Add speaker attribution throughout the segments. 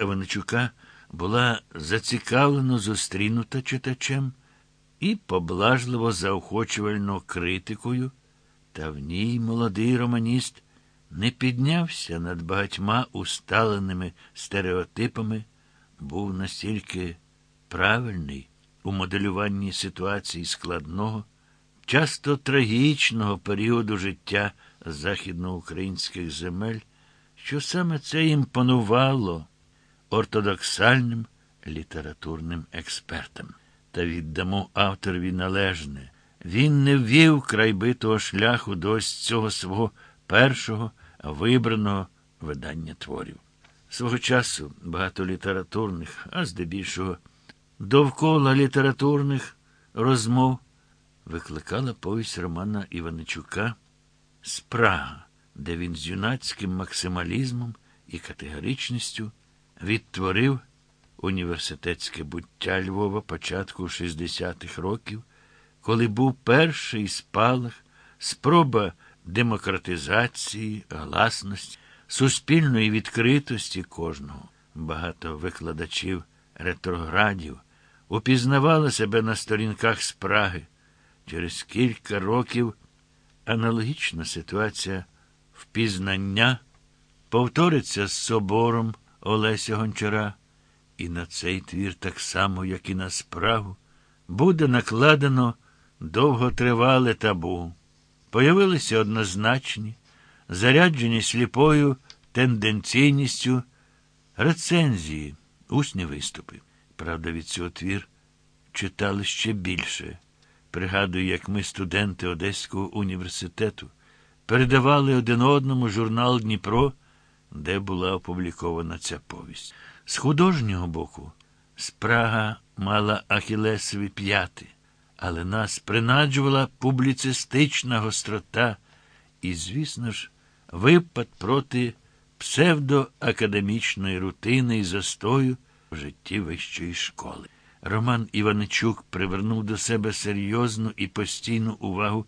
Speaker 1: Іваничука була зацікавлено зустрінута читачем і поблажливо заохочувально критикою, та в ній молодий романіст не піднявся над багатьма усталеними стереотипами, був настільки правильний у моделюванні ситуації складного, часто трагічного періоду життя західноукраїнських земель, що саме це імпонувало ортодоксальним літературним експертам. Та віддамо авторові належне. Він не ввів крайбитого шляху до цього свого першого вибраного видання творів. Свого часу багато літературних, а здебільшого довкола літературних розмов викликала повість Романа Іваничука Спрага, де він з юнацьким максималізмом і категоричністю відтворив університетське буття Львова початку 60-х років, коли був перший спалах, спроба демократизації, гласності, суспільної відкритості кожного. Багато викладачів ретроградів упізнавали себе на сторінках спраги. Через кілька років аналогічна ситуація впізнання повториться з собором Олеся Гончара, і на цей твір, так само, як і на справу, буде накладено довготривале табу. Появилися однозначні, заряджені сліпою тенденційністю рецензії, усні виступи. Правда, від цього твір читали ще більше. Пригадую, як ми, студенти Одеського університету, передавали один одному журнал Дніпро, де була опублікована ця повість. З художнього боку, спрага мала ахілесові п'яти, але нас принаджувала публіцистична гострота і, звісно ж, випад проти псевдоакадемічної рутини і застою в житті вищої школи. Роман Іваничук привернув до себе серйозну і постійну увагу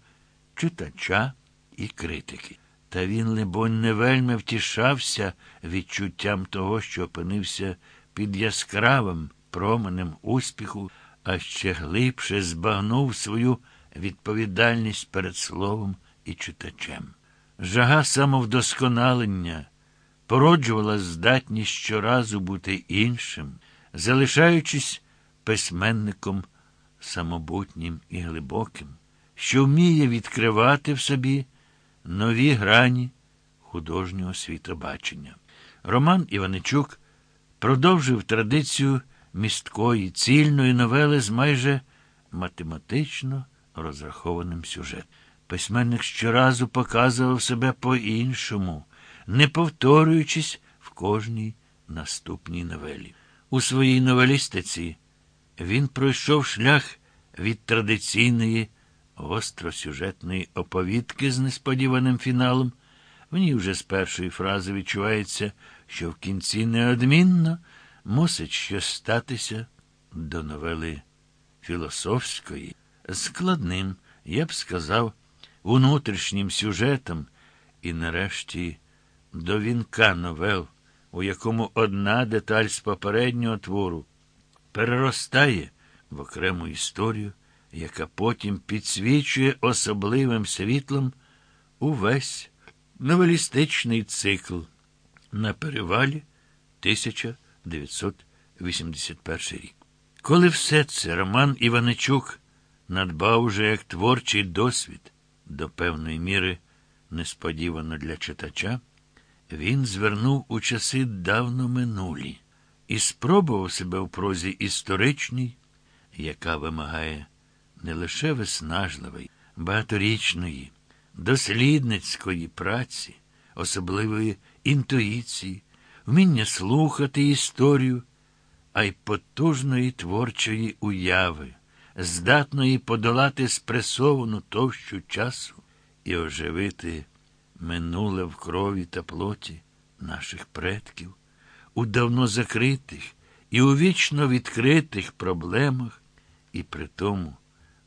Speaker 1: читача і критики. Та він, либонь, не вельми втішався відчуттям того, що опинився під яскравим променем успіху, а ще глибше збагнув свою відповідальність перед словом і читачем. Жага самовдосконалення породжувала здатність щоразу бути іншим, залишаючись письменником самобутнім і глибоким, що вміє відкривати в собі нові грані художнього світобачення. Роман Іваничук продовжив традицію місткої, цільної новели з майже математично розрахованим сюжетом. Письменник щоразу показував себе по-іншому, не повторюючись в кожній наступній новелі. У своїй новелістиці він пройшов шлях від традиційної гостросюжетної оповідки з несподіваним фіналом. В ній вже з першої фрази відчувається, що в кінці неодмінно мусить щось статися до новели філософської, складним, я б сказав, внутрішнім сюжетом і, нарешті, до вінка новел, у якому одна деталь з попереднього твору переростає в окрему історію, яка потім підсвічує особливим світлом увесь новелістичний цикл на перевалі 1981 рік. Коли все це Роман Іваничук надбав уже як творчий досвід до певної міри несподівано для читача, він звернув у часи давно минулі і спробував себе в прозі історичній, яка вимагає не лише виснажливої, багаторічної, дослідницької праці, особливої інтуїції, вміння слухати історію, а й потужної творчої уяви, здатної подолати спресовану товщу часу і оживити минуле в крові та плоті наших предків, у давно закритих і у вічно відкритих проблемах, і при тому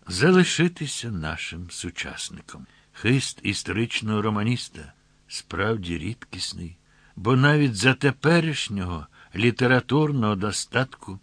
Speaker 1: залишитися нашим сучасником. Хист історичного романіста справді рідкісний, бо навіть за теперішнього літературного достатку,